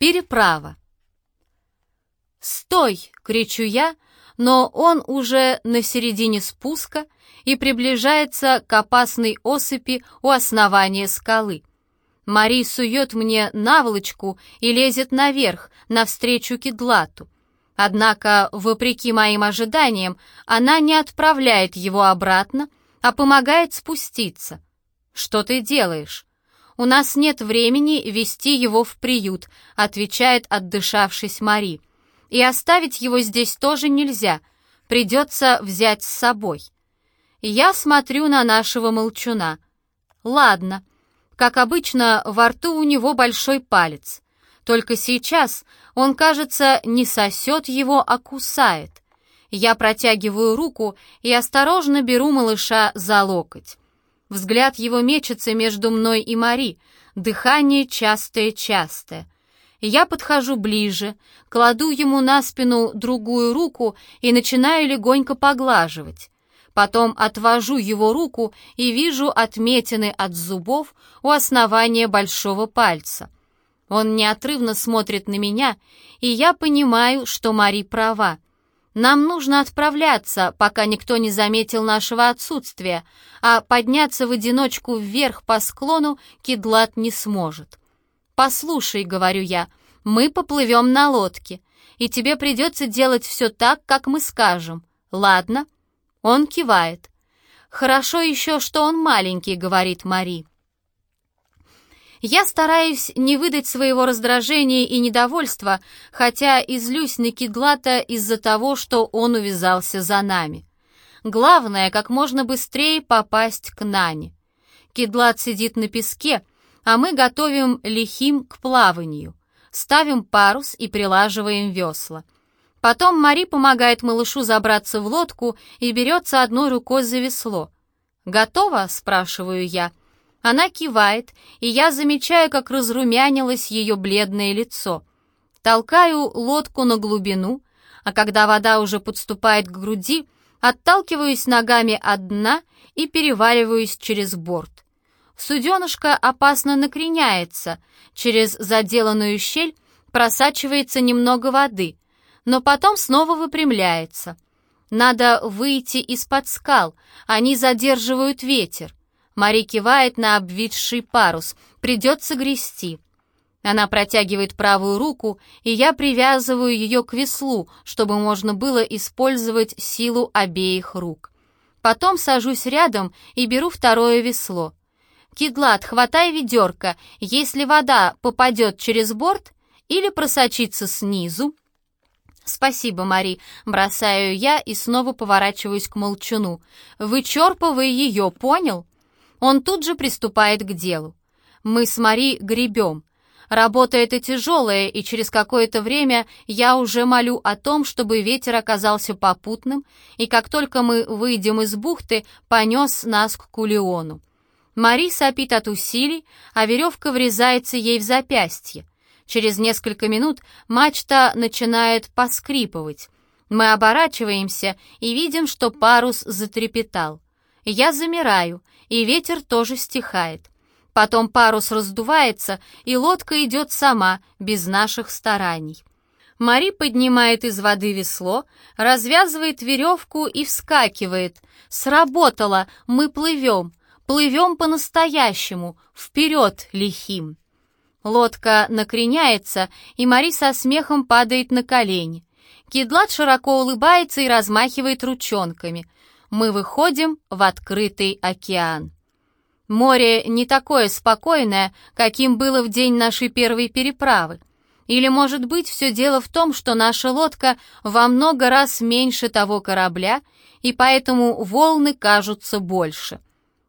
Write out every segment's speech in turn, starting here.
Переправа. «Стой!» — кричу я, но он уже на середине спуска и приближается к опасной осыпи у основания скалы. Мари сует мне наволочку и лезет наверх, навстречу кедлату. Однако, вопреки моим ожиданиям, она не отправляет его обратно, а помогает спуститься. «Что ты делаешь?» «У нас нет времени вести его в приют», — отвечает отдышавшись Мари. «И оставить его здесь тоже нельзя, придется взять с собой». Я смотрю на нашего молчуна. «Ладно». Как обычно, во рту у него большой палец. Только сейчас он, кажется, не сосет его, а кусает. Я протягиваю руку и осторожно беру малыша за локоть. Взгляд его мечется между мной и Мари, дыхание частое-частое. Я подхожу ближе, кладу ему на спину другую руку и начинаю легонько поглаживать. Потом отвожу его руку и вижу отметины от зубов у основания большого пальца. Он неотрывно смотрит на меня, и я понимаю, что Мари права. Нам нужно отправляться, пока никто не заметил нашего отсутствия, а подняться в одиночку вверх по склону Кедлат не сможет. «Послушай», — говорю я, — «мы поплывем на лодке, и тебе придется делать все так, как мы скажем. Ладно?» Он кивает. «Хорошо еще, что он маленький», — говорит Мари. Я стараюсь не выдать своего раздражения и недовольства, хотя и злюсь на Кедлата из-за того, что он увязался за нами. Главное, как можно быстрее попасть к Нане. Кедлат сидит на песке, а мы готовим лихим к плаванию. Ставим парус и прилаживаем весла. Потом Мари помогает малышу забраться в лодку и берется одной рукой за весло. «Готово?» — спрашиваю я. Она кивает, и я замечаю, как разрумянилось ее бледное лицо. Толкаю лодку на глубину, а когда вода уже подступает к груди, отталкиваюсь ногами от дна и переваливаюсь через борт. Суденышко опасно накреняется, через заделанную щель просачивается немного воды, но потом снова выпрямляется. Надо выйти из-под скал, они задерживают ветер. Мари кивает на обвисший парус. Придется грести. Она протягивает правую руку, и я привязываю ее к веслу, чтобы можно было использовать силу обеих рук. Потом сажусь рядом и беру второе весло. «Кедлат, хватай ведерко, если вода попадет через борт или просочится снизу». «Спасибо, Мари», — бросаю я и снова поворачиваюсь к молчуну. «Вычерпывай ее, понял?» Он тут же приступает к делу. Мы с Мари гребем. Работа эта тяжелая, и через какое-то время я уже молю о том, чтобы ветер оказался попутным, и как только мы выйдем из бухты, понес нас к Кулиону. Мари сопит от усилий, а веревка врезается ей в запястье. Через несколько минут мачта начинает поскрипывать. Мы оборачиваемся и видим, что парус затрепетал. Я замираю, и ветер тоже стихает. Потом парус раздувается, и лодка идет сама, без наших стараний. Мари поднимает из воды весло, развязывает веревку и вскакивает. «Сработало! Мы плывем! Плывем по-настоящему! Вперед, лихим!» Лодка накреняется, и Мари со смехом падает на колени. Кедлат широко улыбается и размахивает ручонками — мы выходим в открытый океан. Море не такое спокойное, каким было в день нашей первой переправы. Или, может быть, все дело в том, что наша лодка во много раз меньше того корабля, и поэтому волны кажутся больше.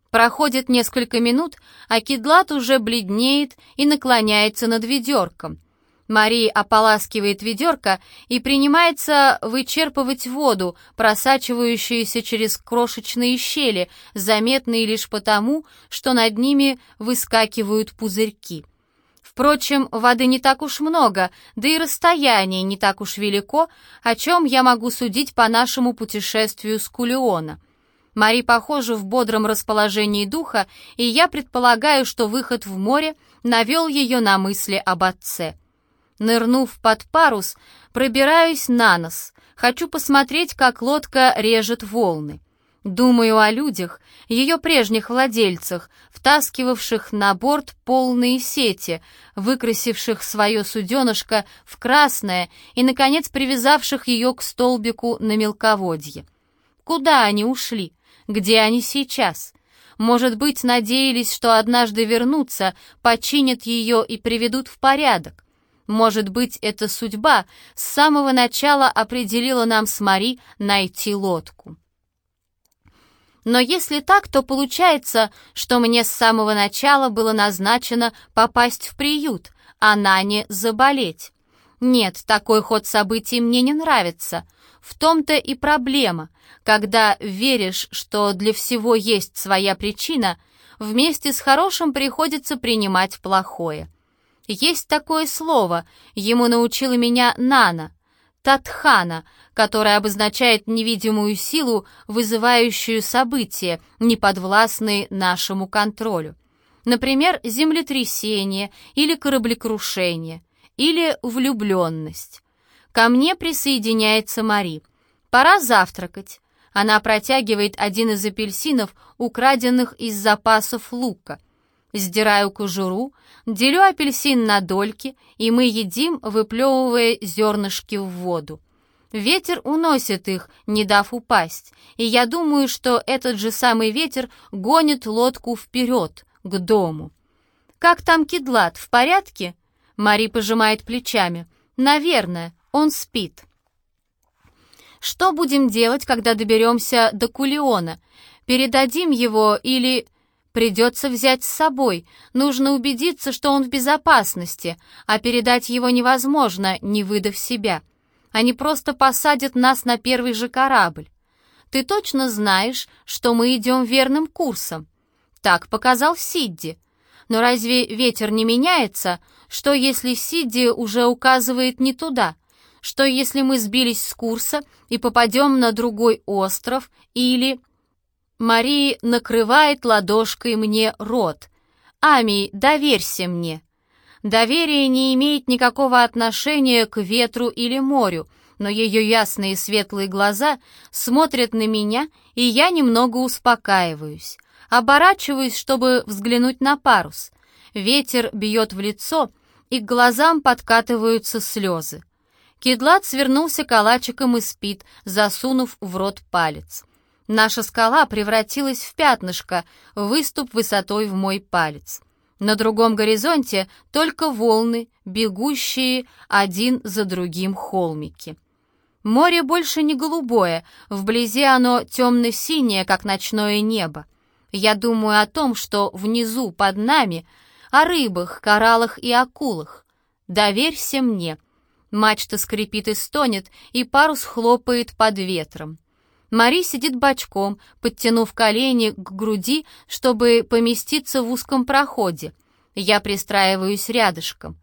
Проходит несколько минут, а кедлат уже бледнеет и наклоняется над ведерком — Мария ополаскивает ведерко и принимается вычерпывать воду, просачивающуюся через крошечные щели, заметные лишь потому, что над ними выскакивают пузырьки. Впрочем, воды не так уж много, да и расстояние не так уж велико, о чем я могу судить по нашему путешествию с Кулиона. Мари похожа в бодром расположении духа, и я предполагаю, что выход в море навел ее на мысли об отце. Нырнув под парус, пробираюсь на нос. Хочу посмотреть, как лодка режет волны. Думаю о людях, ее прежних владельцах, втаскивавших на борт полные сети, выкрасивших свое суденышко в красное и, наконец, привязавших ее к столбику на мелководье. Куда они ушли? Где они сейчас? Может быть, надеялись, что однажды вернутся, починят ее и приведут в порядок. Может быть, эта судьба с самого начала определила нам с Мари найти лодку. Но если так, то получается, что мне с самого начала было назначено попасть в приют, а Нане заболеть. Нет, такой ход событий мне не нравится. В том-то и проблема. Когда веришь, что для всего есть своя причина, вместе с хорошим приходится принимать плохое. Есть такое слово, ему научила меня Нана, Татхана, которое обозначает невидимую силу, вызывающую события, неподвластные нашему контролю. Например, землетрясение или кораблекрушение, или влюбленность. Ко мне присоединяется Мари. Пора завтракать. Она протягивает один из апельсинов, украденных из запасов лука. Сдираю кожуру, делю апельсин на дольки, и мы едим, выплевывая зернышки в воду. Ветер уносит их, не дав упасть, и я думаю, что этот же самый ветер гонит лодку вперед, к дому. «Как там Кедлат, в порядке?» Мари пожимает плечами. «Наверное, он спит». «Что будем делать, когда доберемся до Кулиона? Передадим его или...» Придется взять с собой. Нужно убедиться, что он в безопасности, а передать его невозможно, не выдав себя. Они просто посадят нас на первый же корабль. Ты точно знаешь, что мы идем верным курсом. Так показал Сидди. Но разве ветер не меняется? Что если Сидди уже указывает не туда? Что если мы сбились с курса и попадем на другой остров или... Мари накрывает ладошкой мне рот. «Ами, доверься мне». Доверие не имеет никакого отношения к ветру или морю, но ее ясные светлые глаза смотрят на меня, и я немного успокаиваюсь. Оборачиваюсь, чтобы взглянуть на парус. Ветер бьет в лицо, и к глазам подкатываются слезы. Кедлат свернулся калачиком и спит, засунув в рот палец. Наша скала превратилась в пятнышко, выступ высотой в мой палец. На другом горизонте только волны, бегущие один за другим холмики. Море больше не голубое, вблизи оно темно-синее, как ночное небо. Я думаю о том, что внизу, под нами, о рыбах, кораллах и акулах. Доверься мне. Мачта скрипит и стонет, и парус хлопает под ветром. Мари сидит бочком, подтянув колени к груди, чтобы поместиться в узком проходе. Я пристраиваюсь рядышком.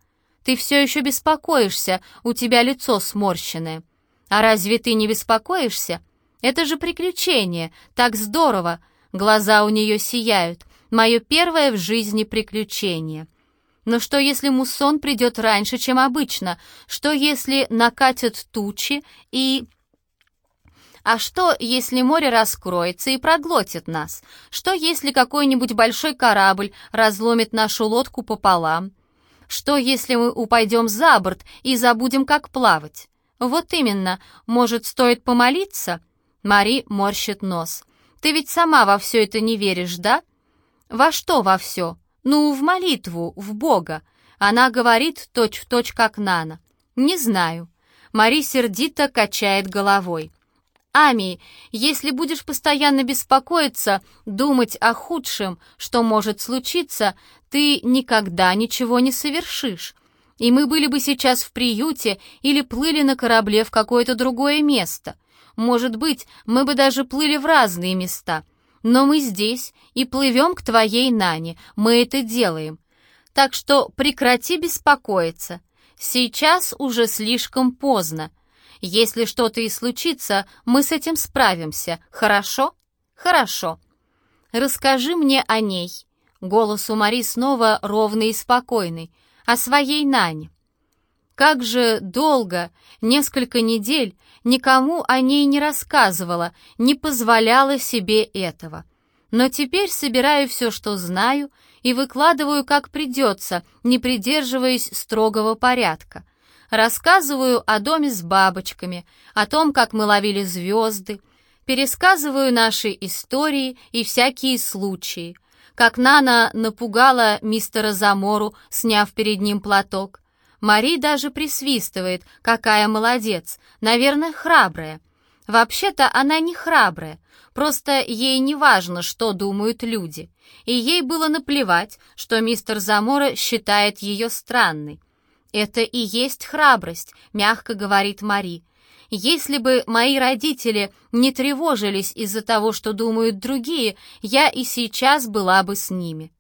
Ты все еще беспокоишься, у тебя лицо сморщенное. А разве ты не беспокоишься? Это же приключение, так здорово. Глаза у нее сияют. Мое первое в жизни приключение. Но что если муссон придет раньше, чем обычно? Что если накатят тучи и... А что, если море раскроется и проглотит нас? Что, если какой-нибудь большой корабль разломит нашу лодку пополам? Что, если мы упадем за борт и забудем, как плавать? Вот именно, может, стоит помолиться? Мари морщит нос. Ты ведь сама во все это не веришь, да? Во что во все? Ну, в молитву, в Бога. Она говорит точь-в-точь, точь, как Нана. Не знаю. Мари сердито качает головой. Ами, если будешь постоянно беспокоиться, думать о худшем, что может случиться, ты никогда ничего не совершишь. И мы были бы сейчас в приюте или плыли на корабле в какое-то другое место. Может быть, мы бы даже плыли в разные места. Но мы здесь и плывем к твоей Нане, мы это делаем. Так что прекрати беспокоиться. Сейчас уже слишком поздно. Если что-то и случится, мы с этим справимся, хорошо? Хорошо. Расскажи мне о ней. Голос у Мари снова ровный и спокойный. О своей Нане. Как же долго, несколько недель, никому о ней не рассказывала, не позволяла себе этого. Но теперь собираю все, что знаю, и выкладываю как придется, не придерживаясь строгого порядка. Рассказываю о доме с бабочками, о том, как мы ловили звезды, пересказываю наши истории и всякие случаи, как Нана напугала мистера Замору, сняв перед ним платок, Мари даже присвистывает, какая молодец, наверное, храбрая. Вообще-то она не храбрая, просто ей не важно, что думают люди. И ей было наплевать, что мистер Замора считает ее странной. «Это и есть храбрость», — мягко говорит Мари. «Если бы мои родители не тревожились из-за того, что думают другие, я и сейчас была бы с ними».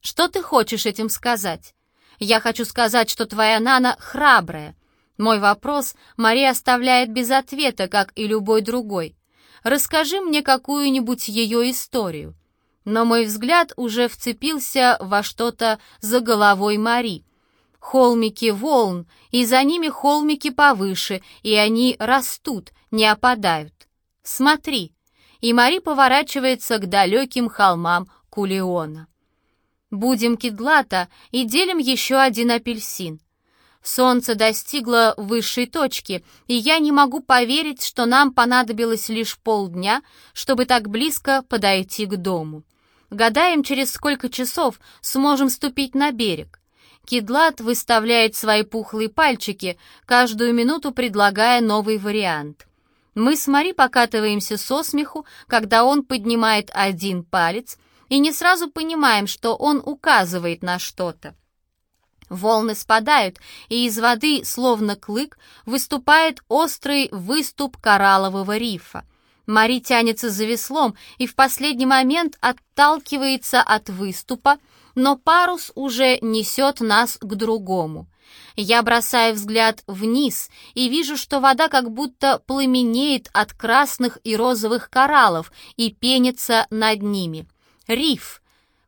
«Что ты хочешь этим сказать?» Я хочу сказать, что твоя Нана храбрая. Мой вопрос Мария оставляет без ответа, как и любой другой. Расскажи мне какую-нибудь ее историю. Но мой взгляд уже вцепился во что-то за головой Мари. Холмики волн, и за ними холмики повыше, и они растут, не опадают. Смотри. И Мари поворачивается к далеким холмам Кулиона. Будем кедлата и делим еще один апельсин. Солнце достигло высшей точки, и я не могу поверить, что нам понадобилось лишь полдня, чтобы так близко подойти к дому. Гадаем, через сколько часов сможем ступить на берег. Кедлат выставляет свои пухлые пальчики, каждую минуту предлагая новый вариант. Мы с Мари покатываемся со смеху, когда он поднимает один палец — и не сразу понимаем, что он указывает на что-то. Волны спадают, и из воды, словно клык, выступает острый выступ кораллового рифа. Мари тянется за веслом и в последний момент отталкивается от выступа, но парус уже несет нас к другому. Я бросаю взгляд вниз и вижу, что вода как будто пламенеет от красных и розовых кораллов и пенится над ними — Риф!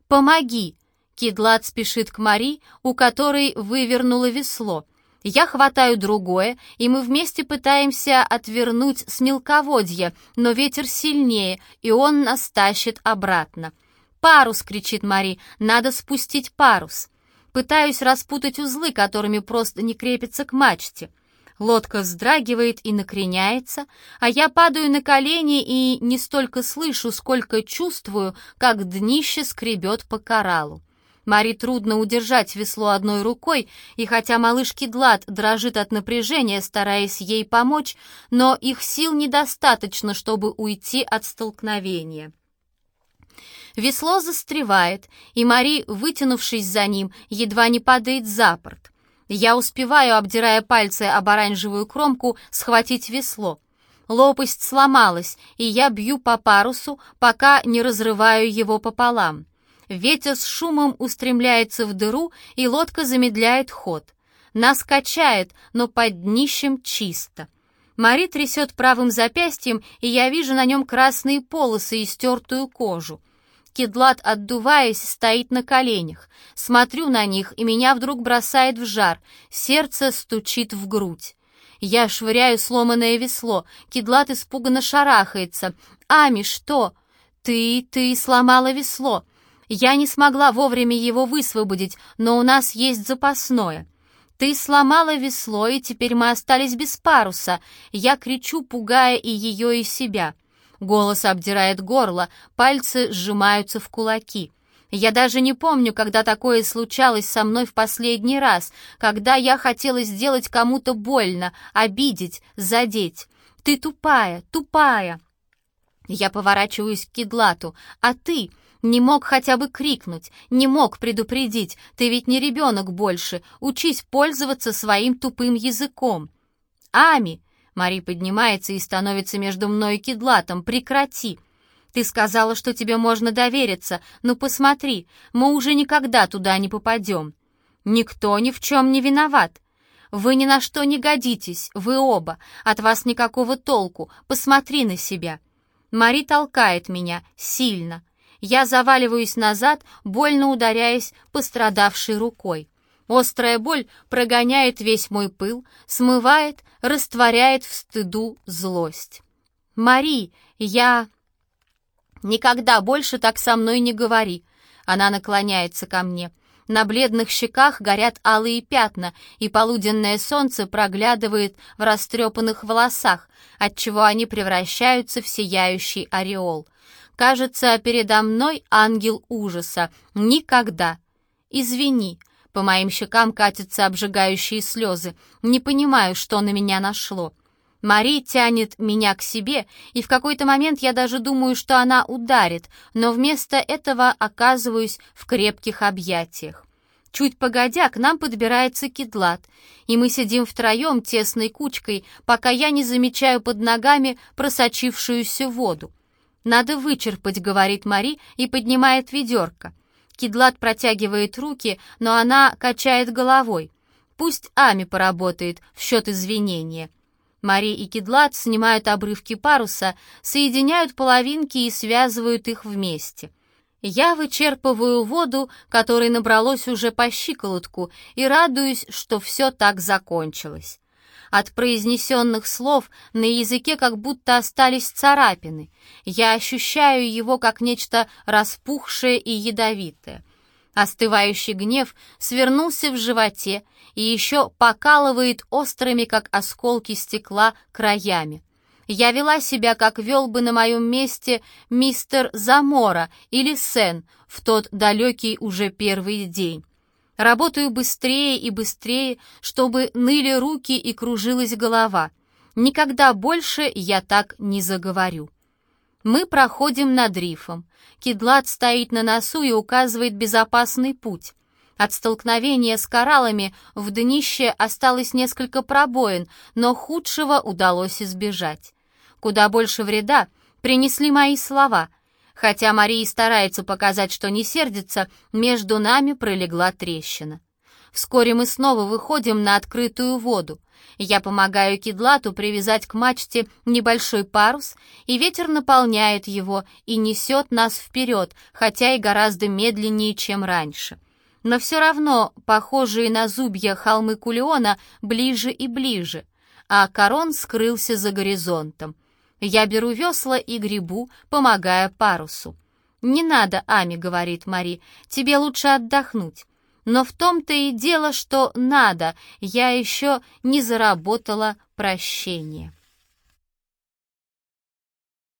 Помоги!» Кедлат спешит к Мари, у которой вывернуло весло. Я хватаю другое, и мы вместе пытаемся отвернуть с мелководья, но ветер сильнее, и он нас тащит обратно. «Парус!» — кричит Мари. «Надо спустить парус!» Пытаюсь распутать узлы, которыми просто не крепится к мачте. Лодка вздрагивает и накреняется, а я падаю на колени и не столько слышу, сколько чувствую, как днище скребет по кораллу. Мари трудно удержать весло одной рукой, и хотя малыш Кедлат дрожит от напряжения, стараясь ей помочь, но их сил недостаточно, чтобы уйти от столкновения. Весло застревает, и Мари, вытянувшись за ним, едва не падает за борт. Я успеваю, обдирая пальцы об оранжевую кромку, схватить весло. Лопасть сломалась, и я бью по парусу, пока не разрываю его пополам. Ветер с шумом устремляется в дыру, и лодка замедляет ход. Нас качает, но под днищем чисто. Мари трясет правым запястьем, и я вижу на нем красные полосы и стертую кожу. Кедлат, отдуваясь, стоит на коленях. Смотрю на них, и меня вдруг бросает в жар. Сердце стучит в грудь. Я швыряю сломанное весло. Кедлат испуганно шарахается. «Ами, что?» «Ты, ты сломала весло!» Я не смогла вовремя его высвободить, но у нас есть запасное. Ты сломала весло, и теперь мы остались без паруса. Я кричу, пугая и ее, и себя. Голос обдирает горло, пальцы сжимаются в кулаки. Я даже не помню, когда такое случалось со мной в последний раз, когда я хотела сделать кому-то больно, обидеть, задеть. Ты тупая, тупая. Я поворачиваюсь к Кедлату, а ты не мог хотя бы крикнуть, не мог предупредить, ты ведь не ребенок больше, учись пользоваться своим тупым языком. Ами, Мари поднимается и становится между мной и Кедлатом. «Прекрати!» «Ты сказала, что тебе можно довериться. Ну посмотри, мы уже никогда туда не попадем. Никто ни в чем не виноват. Вы ни на что не годитесь, вы оба. От вас никакого толку. Посмотри на себя». Мари толкает меня сильно. Я заваливаюсь назад, больно ударяясь пострадавшей рукой. Острая боль прогоняет весь мой пыл, смывает, растворяет в стыду злость. «Мари, я...» «Никогда больше так со мной не говори!» Она наклоняется ко мне. На бледных щеках горят алые пятна, и полуденное солнце проглядывает в растрепанных волосах, отчего они превращаются в сияющий ореол. Кажется, передо мной ангел ужаса. Никогда. Извини. По моим щекам катятся обжигающие слезы. Не понимаю, что на меня нашло. Мари тянет меня к себе, и в какой-то момент я даже думаю, что она ударит, но вместо этого оказываюсь в крепких объятиях. Чуть погодя, к нам подбирается кедлат, и мы сидим втроем тесной кучкой, пока я не замечаю под ногами просочившуюся воду. «Надо вычерпать», — говорит Мари и поднимает ведерко. Кедлат протягивает руки, но она качает головой. «Пусть Ами поработает в счет извинения». Мари и Кедлат снимают обрывки паруса, соединяют половинки и связывают их вместе. Я вычерпываю воду, которой набралось уже по щиколотку, и радуюсь, что все так закончилось. От произнесенных слов на языке как будто остались царапины. Я ощущаю его как нечто распухшее и ядовитое. Остывающий гнев свернулся в животе и еще покалывает острыми, как осколки стекла, краями. Я вела себя, как вел бы на моем месте мистер Замора или Сен в тот далекий уже первый день. Работаю быстрее и быстрее, чтобы ныли руки и кружилась голова. Никогда больше я так не заговорю. Мы проходим над рифом. Кедлат стоит на носу и указывает безопасный путь. От столкновения с кораллами в днище осталось несколько пробоин, но худшего удалось избежать. Куда больше вреда принесли мои слова. Хотя Мария старается показать, что не сердится, между нами пролегла трещина. Вскоре мы снова выходим на открытую воду. Я помогаю Кедлату привязать к мачте небольшой парус, и ветер наполняет его и несет нас вперед, хотя и гораздо медленнее, чем раньше. Но все равно похожие на зубья холмы Кулиона ближе и ближе, а корон скрылся за горизонтом. Я беру весла и грибу, помогая парусу. «Не надо, Ами», — говорит Мари, — «тебе лучше отдохнуть». Но в том-то и дело, что надо, я еще не заработала прощение.